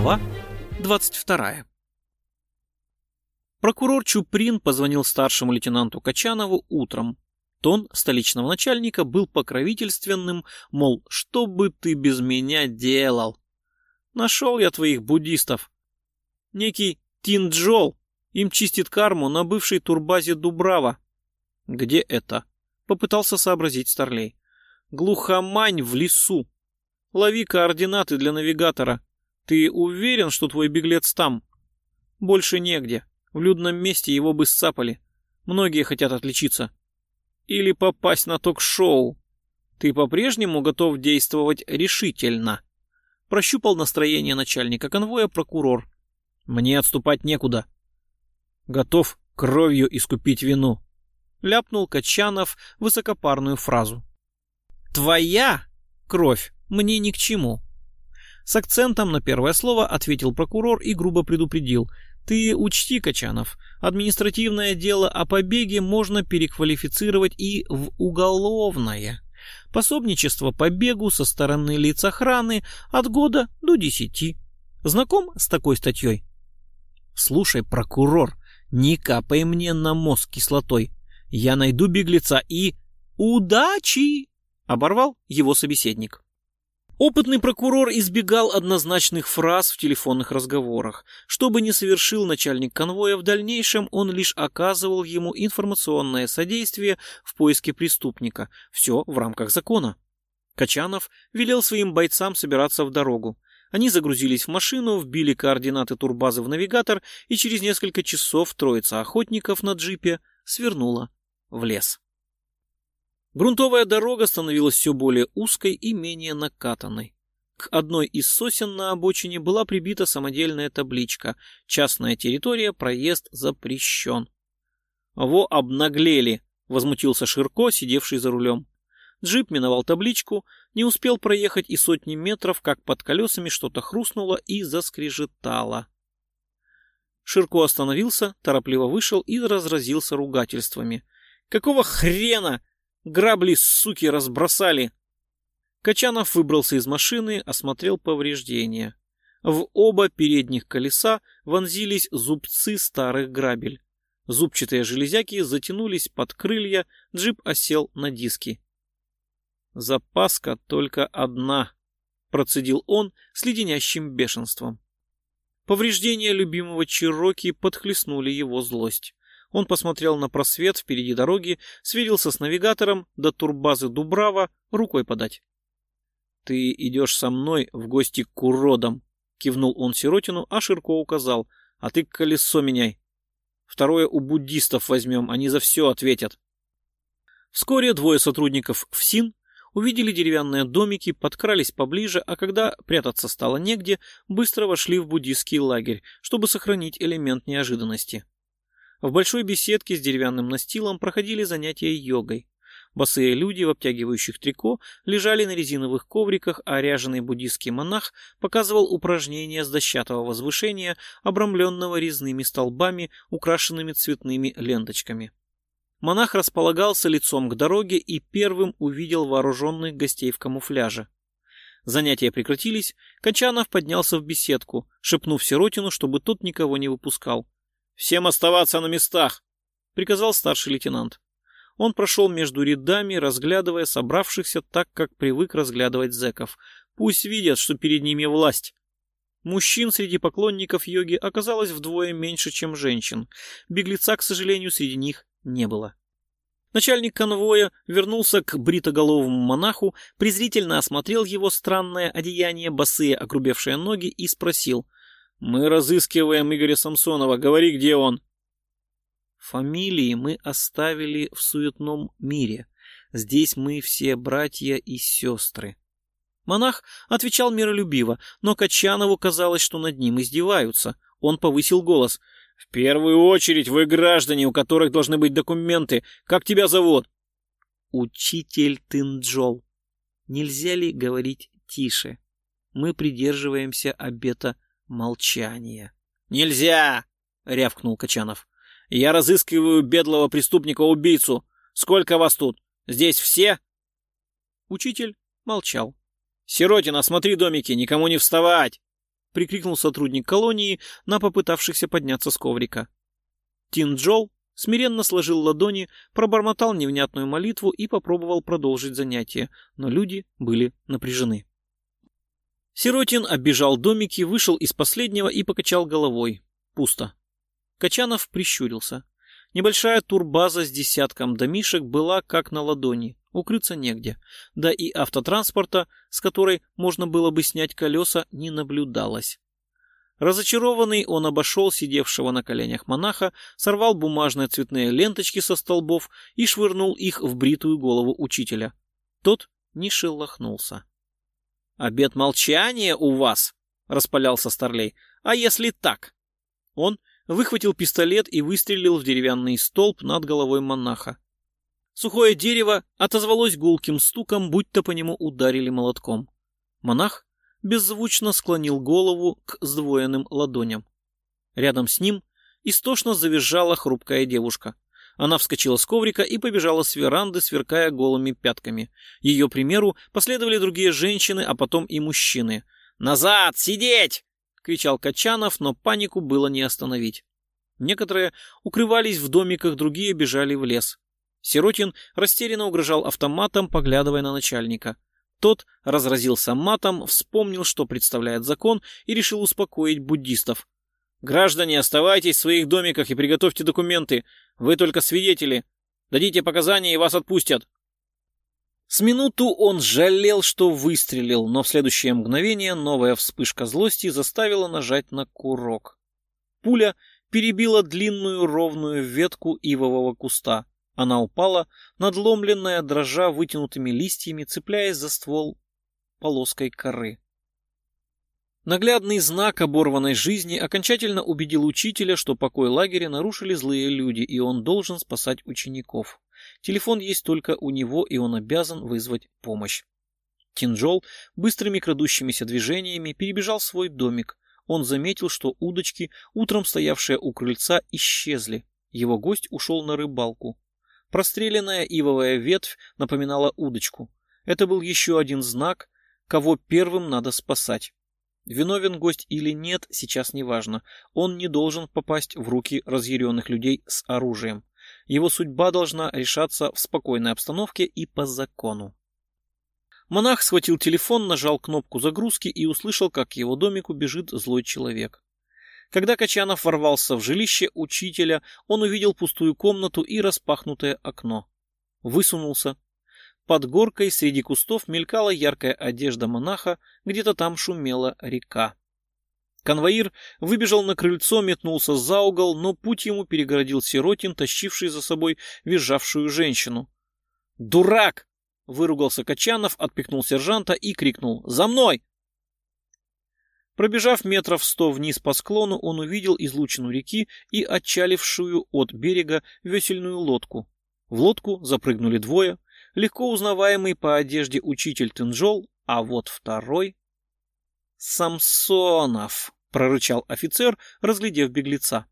Глава 22. Прокурор Чуприн позвонил старшему лейтенанту Качанову утром. Тон столичного начальника был покровительственным, мол, что бы ты без меня делал? Нашел я твоих буддистов. Некий Тинджол им чистит карму на бывшей турбазе Дубрава. Где это? Попытался сообразить Старлей. Глухомань в лесу. Лови координаты для навигатора. Ты уверен, что твой беглец там? Больше негде. В людном месте его бы сцапали. Многие хотят отличиться. Или попасть на ток-шоу. Ты по-прежнему готов действовать решительно. Прощупал настроение начальника конвоя прокурор. Мне отступать некуда. Готов кровью искупить вину. Ляпнул Качанов высокопарную фразу. Твоя кровь мне ни к чему. С акцентом на первое слово ответил прокурор и грубо предупредил. Ты учти, Качанов, административное дело о побеге можно переквалифицировать и в уголовное. Пособничество побегу со стороны лиц охраны от года до десяти. Знаком с такой статьей? Слушай, прокурор, не капай мне на мозг кислотой. Я найду беглеца и... Удачи! Оборвал его собеседник. Опытный прокурор избегал однозначных фраз в телефонных разговорах. Что бы ни совершил начальник конвоя в дальнейшем, он лишь оказывал ему информационное содействие в поиске преступника. Все в рамках закона. Качанов велел своим бойцам собираться в дорогу. Они загрузились в машину, вбили координаты турбазы в навигатор, и через несколько часов троица охотников на джипе свернула в лес. Грунтовая дорога становилась все более узкой и менее накатанной. К одной из сосен на обочине была прибита самодельная табличка «Частная территория, проезд запрещен». «Во обнаглели!» — возмутился Ширко, сидевший за рулем. Джип миновал табличку, не успел проехать и сотни метров, как под колесами что-то хрустнуло и заскрежетало. Ширко остановился, торопливо вышел и разразился ругательствами. «Какого хрена? Грабли, суки, разбросали. Качанов выбрался из машины, осмотрел повреждения. В оба передних колеса вонзились зубцы старых грабель. Зубчатые железяки затянулись под крылья, джип осел на диски. «Запаска только одна», — процедил он с леденящим бешенством. Повреждения любимого Чироки подхлестнули его злость. Он посмотрел на просвет впереди дороги, сверился с навигатором до турбазы Дубрава, рукой подать. «Ты идешь со мной в гости к уродам», — кивнул он Сиротину, а Ширко указал. «А ты колесо меняй. Второе у буддистов возьмем, они за все ответят». Вскоре двое сотрудников ФСИН увидели деревянные домики, подкрались поближе, а когда прятаться стало негде, быстро вошли в буддийский лагерь, чтобы сохранить элемент неожиданности. В большой беседке с деревянным настилом проходили занятия йогой. Босые люди в обтягивающих трико лежали на резиновых ковриках, а ряженый буддийский монах показывал упражнения с дощатого возвышения, обрамленного резными столбами, украшенными цветными ленточками. Монах располагался лицом к дороге и первым увидел вооруженных гостей в камуфляже. Занятия прекратились, Качанов поднялся в беседку, шепнув Сиротину, чтобы тот никого не выпускал. «Всем оставаться на местах!» — приказал старший лейтенант. Он прошел между рядами, разглядывая собравшихся так, как привык разглядывать зэков. Пусть видят, что перед ними власть. Мужчин среди поклонников йоги оказалось вдвое меньше, чем женщин. Беглеца, к сожалению, среди них не было. Начальник конвоя вернулся к бритоголовому монаху, презрительно осмотрел его странное одеяние, босые огрубевшие ноги и спросил — мы разыскиваем Игоря Самсонова. Говори, где он. Фамилии мы оставили в суетном мире. Здесь мы все братья и сестры. Монах отвечал миролюбиво, но Качанову казалось, что над ним издеваются. Он повысил голос. «В первую очередь вы граждане, у которых должны быть документы. Как тебя зовут?» «Учитель Тынджол. Нельзя ли говорить тише? Мы придерживаемся обета Молчание. «Нельзя!» — рявкнул Качанов. «Я разыскиваю бедлого преступника-убийцу. Сколько вас тут? Здесь все?» Учитель молчал. «Сиротин, осмотри домики, никому не вставать!» — прикрикнул сотрудник колонии на попытавшихся подняться с коврика. Тинджол смиренно сложил ладони, пробормотал невнятную молитву и попробовал продолжить занятие, но люди были напряжены. Сиротин оббежал домики, вышел из последнего и покачал головой. Пусто. Качанов прищурился. Небольшая турбаза с десятком домишек была как на ладони, укрыться негде. Да и автотранспорта, с которой можно было бы снять колеса, не наблюдалось. Разочарованный он обошел сидевшего на коленях монаха, сорвал бумажные цветные ленточки со столбов и швырнул их в бритую голову учителя. Тот не шелохнулся. «Обед молчания у вас!» — распалялся Старлей. «А если так?» Он выхватил пистолет и выстрелил в деревянный столб над головой монаха. Сухое дерево отозвалось гулким стуком, будто по нему ударили молотком. Монах беззвучно склонил голову к сдвоенным ладоням. Рядом с ним истошно завизжала хрупкая девушка. Она вскочила с коврика и побежала с веранды, сверкая голыми пятками. Ее примеру последовали другие женщины, а потом и мужчины. «Назад! Сидеть!» — кричал Качанов, но панику было не остановить. Некоторые укрывались в домиках, другие бежали в лес. Сиротин растерянно угрожал автоматом, поглядывая на начальника. Тот разразился матом, вспомнил, что представляет закон, и решил успокоить буддистов. «Граждане, оставайтесь в своих домиках и приготовьте документы. Вы только свидетели. Дадите показания, и вас отпустят». С минуту он жалел, что выстрелил, но в следующее мгновение новая вспышка злости заставила нажать на курок. Пуля перебила длинную ровную ветку ивового куста. Она упала, надломленная, дрожа вытянутыми листьями, цепляясь за ствол полоской коры. Наглядный знак оборванной жизни окончательно убедил учителя, что покой лагеря нарушили злые люди, и он должен спасать учеников. Телефон есть только у него, и он обязан вызвать помощь. Тинджол быстрыми крадущимися движениями перебежал свой домик. Он заметил, что удочки, утром стоявшие у крыльца, исчезли. Его гость ушел на рыбалку. Простреленная ивовая ветвь напоминала удочку. Это был еще один знак, кого первым надо спасать. Виновен гость или нет, сейчас не важно. Он не должен попасть в руки разъяренных людей с оружием. Его судьба должна решаться в спокойной обстановке и по закону. Монах схватил телефон, нажал кнопку загрузки и услышал, как к его домику бежит злой человек. Когда Качанов ворвался в жилище учителя, он увидел пустую комнату и распахнутое окно. Высунулся. Под горкой среди кустов мелькала яркая одежда монаха, где-то там шумела река. Конвоир выбежал на крыльцо, метнулся за угол, но путь ему перегородил Сиротин, тащивший за собой визжавшую женщину. «Дурак!» — выругался Качанов, отпихнул сержанта и крикнул «За мной!» Пробежав метров сто вниз по склону, он увидел излучину реки и отчалившую от берега весельную лодку. В лодку запрыгнули двое, легко узнаваемый по одежде учитель Тынжол, а вот второй... «Самсонов!» — прорычал офицер, разглядев беглеца.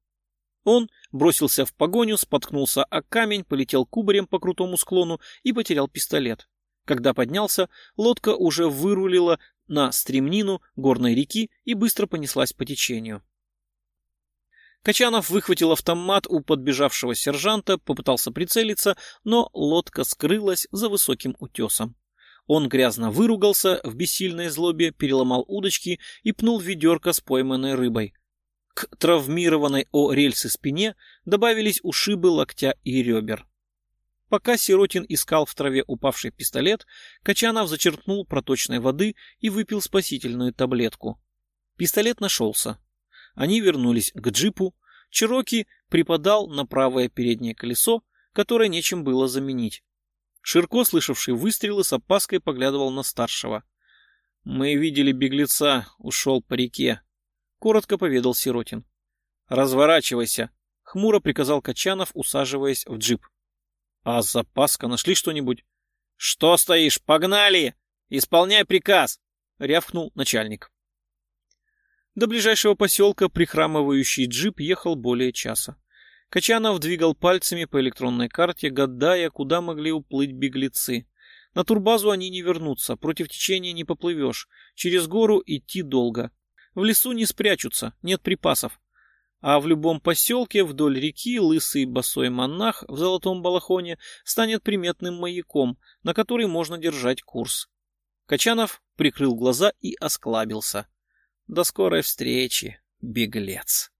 Он бросился в погоню, споткнулся о камень, полетел кубарем по крутому склону и потерял пистолет. Когда поднялся, лодка уже вырулила на стремнину горной реки и быстро понеслась по течению. Качанов выхватил автомат у подбежавшего сержанта, попытался прицелиться, но лодка скрылась за высоким утесом. Он грязно выругался в бессильной злобе, переломал удочки и пнул ведерко с пойманной рыбой. К травмированной о рельсы спине добавились ушибы локтя и ребер. Пока Сиротин искал в траве упавший пистолет, Качанов зачерпнул проточной воды и выпил спасительную таблетку. Пистолет нашелся. Они вернулись к джипу. Чироки припадал на правое переднее колесо, которое нечем было заменить. Ширко, слышавший выстрелы, с опаской поглядывал на старшего. «Мы видели беглеца, ушел по реке», — коротко поведал Сиротин. «Разворачивайся», — хмуро приказал Качанов, усаживаясь в джип. А запаска нашли что-нибудь? Что стоишь? Погнали! Исполняй приказ! Рявкнул начальник. До ближайшего поселка прихрамывающий джип ехал более часа. Качанов двигал пальцами по электронной карте, гадая, куда могли уплыть беглецы. На турбазу они не вернутся, против течения не поплывешь, через гору идти долго. В лесу не спрячутся, нет припасов. А в любом поселке вдоль реки лысый босой монах в золотом балахоне станет приметным маяком, на который можно держать курс. Качанов прикрыл глаза и осклабился. До скорой встречи, беглец.